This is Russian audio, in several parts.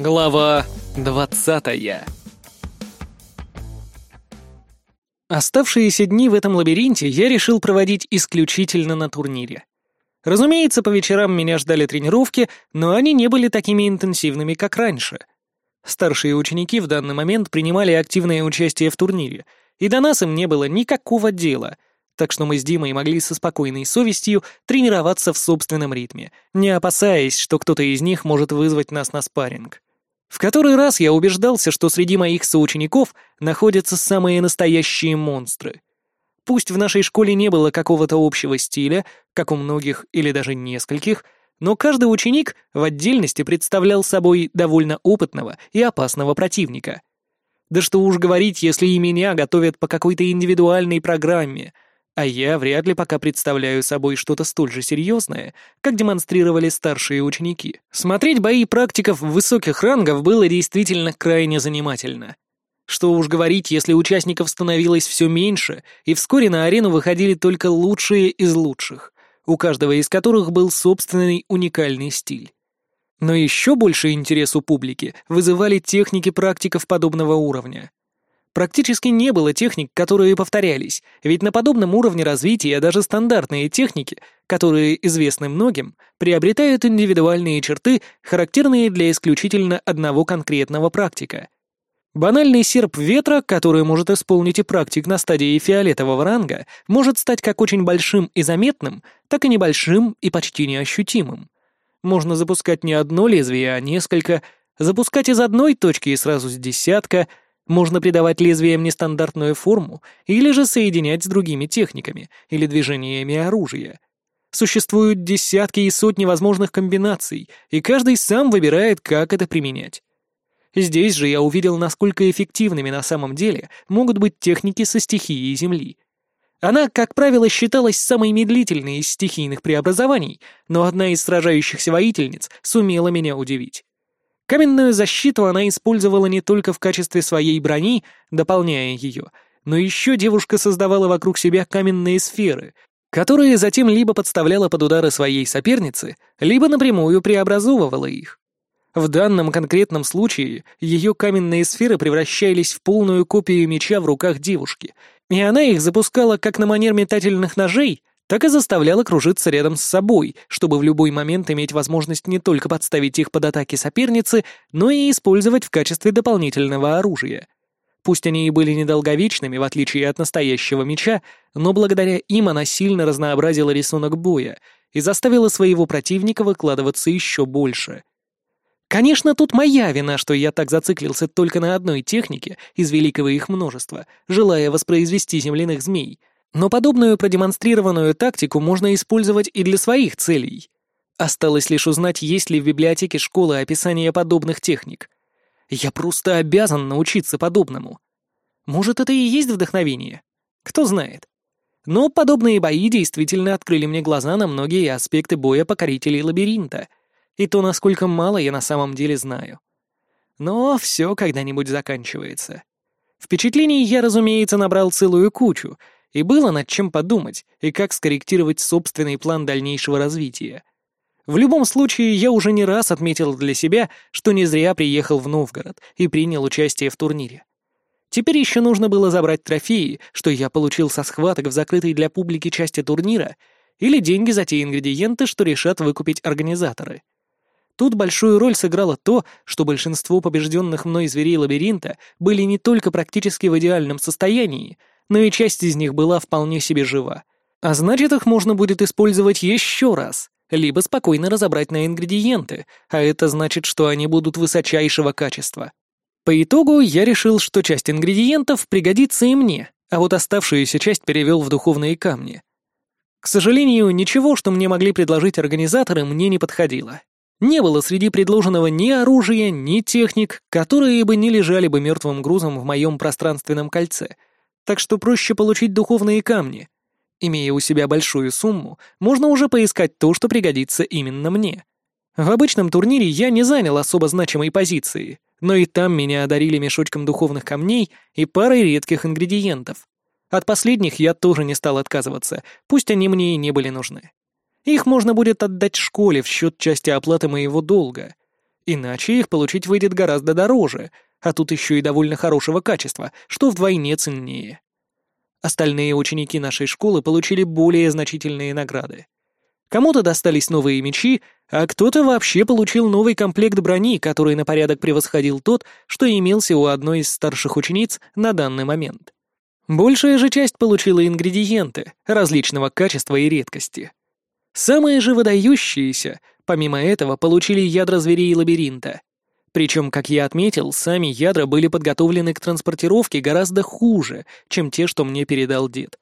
Глава двадцатая Оставшиеся дни в этом лабиринте я решил проводить исключительно на турнире. Разумеется, по вечерам меня ждали тренировки, но они не были такими интенсивными, как раньше. Старшие ученики в данный момент принимали активное участие в турнире, и до нас им не было никакого дела, так что мы с Димой могли со спокойной совестью тренироваться в собственном ритме, не опасаясь, что кто-то из них может вызвать нас на спарринг. В который раз я убеждался, что среди моих соучеников находятся самые настоящие монстры. Пусть в нашей школе не было какого-то общего стиля, как у многих или даже нескольких, но каждый ученик в отдельности представлял собой довольно опытного и опасного противника. Да что уж говорить, если и меня готовят по какой-то индивидуальной программе — а я вряд ли пока представляю собой что-то столь же серьезное, как демонстрировали старшие ученики. Смотреть бои практиков высоких рангов было действительно крайне занимательно. Что уж говорить, если участников становилось все меньше, и вскоре на арену выходили только лучшие из лучших, у каждого из которых был собственный уникальный стиль. Но еще больше интерес у публики вызывали техники практиков подобного уровня. Практически не было техник, которые повторялись, ведь на подобном уровне развития даже стандартные техники, которые известны многим, приобретают индивидуальные черты, характерные для исключительно одного конкретного практика. Банальный серп ветра, который может исполнить и практик на стадии фиолетового ранга, может стать как очень большим и заметным, так и небольшим и почти неощутимым. Можно запускать не одно лезвие, а несколько, запускать из одной точки и сразу с десятка — можно придавать лезвиям нестандартную форму или же соединять с другими техниками или движениями оружия. Существуют десятки и сотни возможных комбинаций, и каждый сам выбирает, как это применять. Здесь же я увидел, насколько эффективными на самом деле могут быть техники со стихией Земли. Она, как правило, считалась самой медлительной из стихийных преобразований, но одна из сражающихся воительниц сумела меня удивить. Каменную защиту она использовала не только в качестве своей брони, дополняя ее, но еще девушка создавала вокруг себя каменные сферы, которые затем либо подставляла под удары своей соперницы, либо напрямую преобразовывала их. В данном конкретном случае ее каменные сферы превращались в полную копию меча в руках девушки, и она их запускала как на манер метательных ножей, так и заставляла кружиться рядом с собой, чтобы в любой момент иметь возможность не только подставить их под атаки соперницы, но и использовать в качестве дополнительного оружия. Пусть они и были недолговечными, в отличие от настоящего меча, но благодаря им она сильно разнообразила рисунок боя и заставила своего противника выкладываться еще больше. Конечно, тут моя вина, что я так зациклился только на одной технике из великого их множества, желая воспроизвести земляных змей — но подобную продемонстрированную тактику можно использовать и для своих целей. Осталось лишь узнать, есть ли в библиотеке школы описание подобных техник. Я просто обязан научиться подобному. Может, это и есть вдохновение? Кто знает. Но подобные бои действительно открыли мне глаза на многие аспекты боя покорителей лабиринта, и то, насколько мало я на самом деле знаю. Но все когда-нибудь заканчивается. Впечатлений я, разумеется, набрал целую кучу — и было над чем подумать, и как скорректировать собственный план дальнейшего развития. В любом случае, я уже не раз отметил для себя, что не зря приехал в Новгород и принял участие в турнире. Теперь еще нужно было забрать трофеи, что я получил со схваток в закрытой для публики части турнира, или деньги за те ингредиенты, что решат выкупить организаторы. Тут большую роль сыграло то, что большинство побежденных мной зверей лабиринта были не только практически в идеальном состоянии, но и часть из них была вполне себе жива. А значит, их можно будет использовать еще раз, либо спокойно разобрать на ингредиенты, а это значит, что они будут высочайшего качества. По итогу я решил, что часть ингредиентов пригодится и мне, а вот оставшуюся часть перевел в духовные камни. К сожалению, ничего, что мне могли предложить организаторы, мне не подходило. Не было среди предложенного ни оружия, ни техник, которые бы не лежали бы мертвым грузом в моем пространственном кольце — так что проще получить духовные камни. Имея у себя большую сумму, можно уже поискать то, что пригодится именно мне. В обычном турнире я не занял особо значимой позиции, но и там меня одарили мешочком духовных камней и парой редких ингредиентов. От последних я тоже не стал отказываться, пусть они мне и не были нужны. Их можно будет отдать школе в счет части оплаты моего долга. Иначе их получить выйдет гораздо дороже, а тут еще и довольно хорошего качества, что вдвойне ценнее. Остальные ученики нашей школы получили более значительные награды. Кому-то достались новые мечи, а кто-то вообще получил новый комплект брони, который на порядок превосходил тот, что имелся у одной из старших учениц на данный момент. Большая же часть получила ингредиенты различного качества и редкости. Самые же выдающиеся, помимо этого, получили ядра зверей лабиринта. Причем, как я отметил, сами ядра были подготовлены к транспортировке гораздо хуже, чем те, что мне передал дед.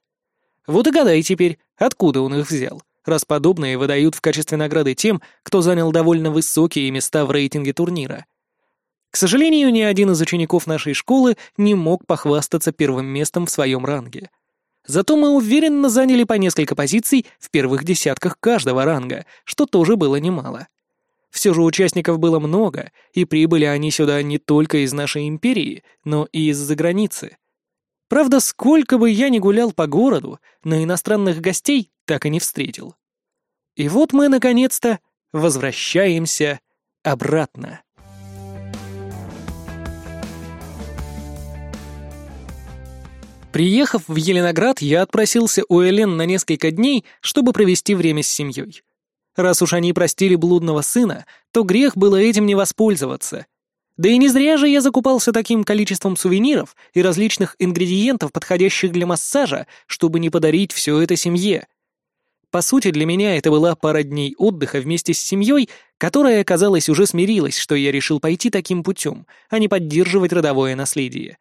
Вот и гадай теперь, откуда он их взял раз подобные выдают в качестве награды тем, кто занял довольно высокие места в рейтинге турнира. К сожалению, ни один из учеников нашей школы не мог похвастаться первым местом в своем ранге. Зато мы уверенно заняли по несколько позиций в первых десятках каждого ранга, что тоже было немало. Все же участников было много, и прибыли они сюда не только из нашей империи, но и из-за границы. Правда, сколько бы я ни гулял по городу, но иностранных гостей так и не встретил. И вот мы, наконец-то, возвращаемся обратно. Приехав в Еленоград, я отпросился у Элен на несколько дней, чтобы провести время с семьей. Раз уж они простили блудного сына, то грех было этим не воспользоваться — да и не зря же я закупался таким количеством сувениров и различных ингредиентов, подходящих для массажа, чтобы не подарить все это семье. По сути, для меня это была пара дней отдыха вместе с семьей, которая, казалось, уже смирилась, что я решил пойти таким путем, а не поддерживать родовое наследие.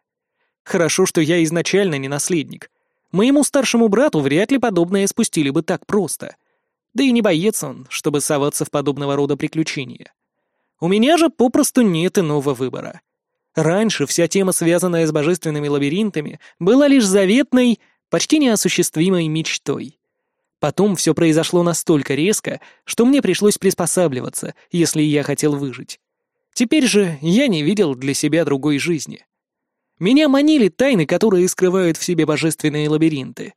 Хорошо, что я изначально не наследник. Моему старшему брату вряд ли подобное спустили бы так просто. Да и не боец он, чтобы соваться в подобного рода приключения. У меня же попросту нет иного выбора. Раньше вся тема, связанная с божественными лабиринтами, была лишь заветной, почти неосуществимой мечтой. Потом все произошло настолько резко, что мне пришлось приспосабливаться, если я хотел выжить. Теперь же я не видел для себя другой жизни. Меня манили тайны, которые скрывают в себе божественные лабиринты.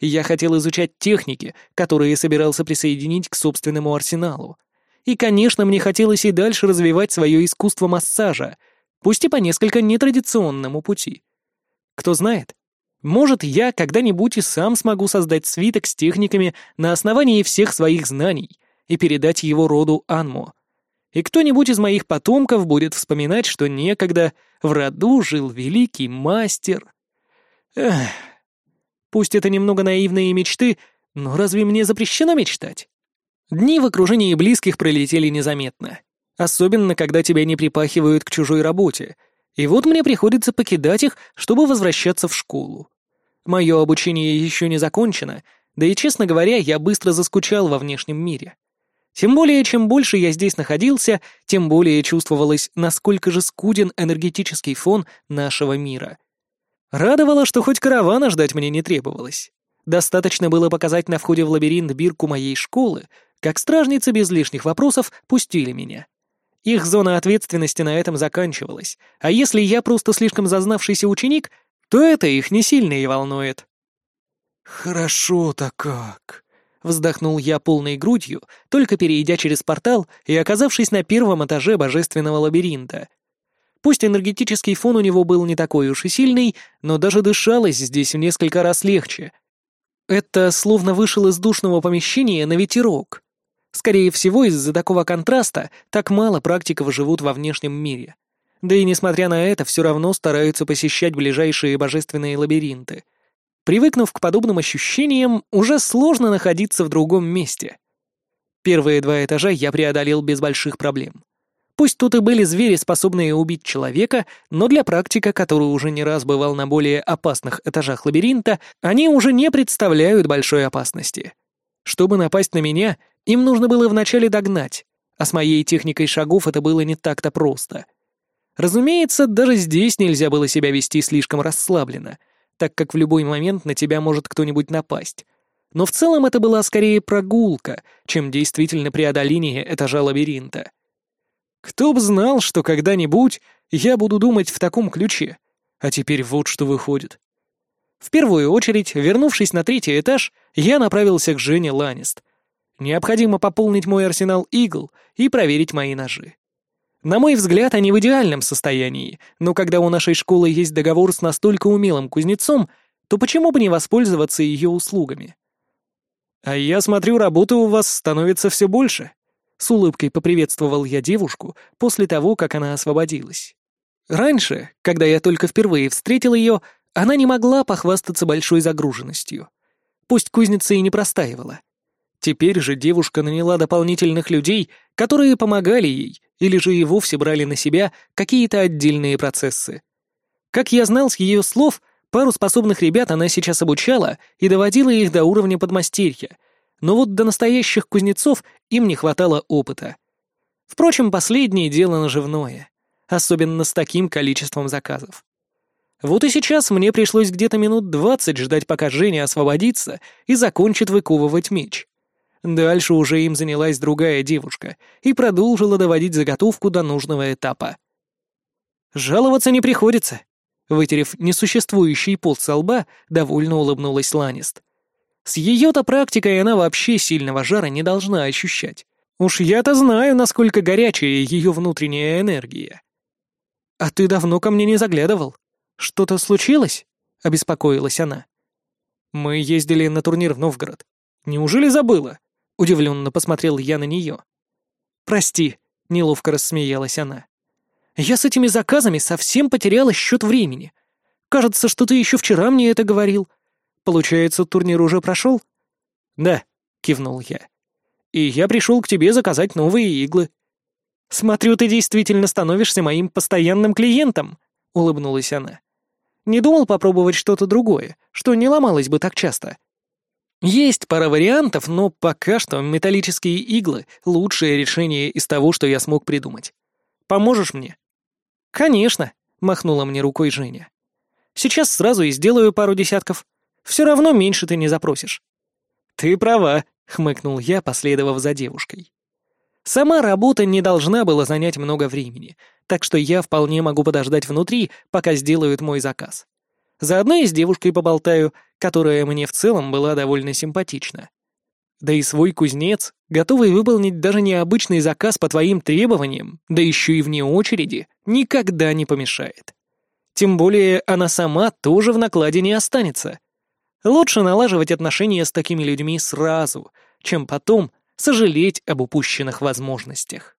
Я хотел изучать техники, которые собирался присоединить к собственному арсеналу. И, конечно, мне хотелось и дальше развивать свое искусство массажа, пусть и по несколько нетрадиционному пути. Кто знает, может, я когда-нибудь и сам смогу создать свиток с техниками на основании всех своих знаний и передать его роду Анмо. И кто-нибудь из моих потомков будет вспоминать, что некогда в роду жил великий мастер. Эх, пусть это немного наивные мечты, но разве мне запрещено мечтать? Дни в окружении близких пролетели незаметно. Особенно, когда тебя не припахивают к чужой работе. И вот мне приходится покидать их, чтобы возвращаться в школу. Мое обучение еще не закончено, да и, честно говоря, я быстро заскучал во внешнем мире. Тем более, чем больше я здесь находился, тем более чувствовалось, насколько же скуден энергетический фон нашего мира. Радовало, что хоть каравана ждать мне не требовалось. Достаточно было показать на входе в лабиринт бирку моей школы, как стражницы без лишних вопросов пустили меня. Их зона ответственности на этом заканчивалась, а если я просто слишком зазнавшийся ученик, то это их не сильно и волнует. «Хорошо-то как!» — вздохнул я полной грудью, только перейдя через портал и оказавшись на первом этаже божественного лабиринта. Пусть энергетический фон у него был не такой уж и сильный, но даже дышалось здесь в несколько раз легче. Это словно вышел из душного помещения на ветерок. Скорее всего, из-за такого контраста так мало практиков живут во внешнем мире. Да и несмотря на это, все равно стараются посещать ближайшие божественные лабиринты. Привыкнув к подобным ощущениям, уже сложно находиться в другом месте. Первые два этажа я преодолел без больших проблем. Пусть тут и были звери, способные убить человека, но для практика, который уже не раз бывал на более опасных этажах лабиринта, они уже не представляют большой опасности. Чтобы напасть на меня, им нужно было вначале догнать, а с моей техникой шагов это было не так-то просто. Разумеется, даже здесь нельзя было себя вести слишком расслабленно, так как в любой момент на тебя может кто-нибудь напасть. Но в целом это была скорее прогулка, чем действительно преодоление этажа лабиринта. Кто б знал, что когда-нибудь я буду думать в таком ключе. А теперь вот что выходит. В первую очередь, вернувшись на третий этаж, я направился к Жене Ланист, Необходимо пополнить мой арсенал игл и проверить мои ножи. На мой взгляд, они в идеальном состоянии, но когда у нашей школы есть договор с настолько умелым кузнецом, то почему бы не воспользоваться ее услугами? «А я смотрю, работы у вас становится все больше», — с улыбкой поприветствовал я девушку после того, как она освободилась. Раньше, когда я только впервые встретил ее, она не могла похвастаться большой загруженностью. Пусть кузница и не простаивала. Теперь же девушка наняла дополнительных людей, которые помогали ей, или же и вовсе брали на себя какие-то отдельные процессы. Как я знал с ее слов, пару способных ребят она сейчас обучала и доводила их до уровня подмастерья, но вот до настоящих кузнецов им не хватало опыта. Впрочем, последнее дело наживное, особенно с таким количеством заказов. Вот и сейчас мне пришлось где-то минут двадцать ждать, пока Женя освободится и закончит выковывать меч. Дальше уже им занялась другая девушка и продолжила доводить заготовку до нужного этапа. «Жаловаться не приходится», — вытерев несуществующий пот со лба, довольно улыбнулась Ланист. «С ее-то практикой она вообще сильного жара не должна ощущать. Уж я-то знаю, насколько горячая ее внутренняя энергия». «А ты давно ко мне не заглядывал. Что-то случилось?» — обеспокоилась она. «Мы ездили на турнир в Новгород. Неужели забыла?» Удивленно посмотрел я на нее. «Прости», — неловко рассмеялась она. «Я с этими заказами совсем потеряла счет времени. Кажется, что ты еще вчера мне это говорил. Получается, турнир уже прошел?» «Да», — кивнул я. «И я пришел к тебе заказать новые иглы». «Смотрю, ты действительно становишься моим постоянным клиентом», — улыбнулась она. «Не думал попробовать что-то другое, что не ломалось бы так часто?» Есть пара вариантов, но пока что металлические иглы — лучшее решение из того, что я смог придумать. Поможешь мне?» «Конечно», — махнула мне рукой Женя. «Сейчас сразу и сделаю пару десятков. Все равно меньше ты не запросишь». «Ты права», — хмыкнул я, последовав за девушкой. Сама работа не должна была занять много времени, так что я вполне могу подождать внутри, пока сделают мой заказ. Заодно и с девушкой поболтаю, которая мне в целом была довольно симпатична. Да и свой кузнец, готовый выполнить даже необычный заказ по твоим требованиям, да еще и вне очереди, никогда не помешает. Тем более она сама тоже в накладе не останется. Лучше налаживать отношения с такими людьми сразу, чем потом сожалеть об упущенных возможностях.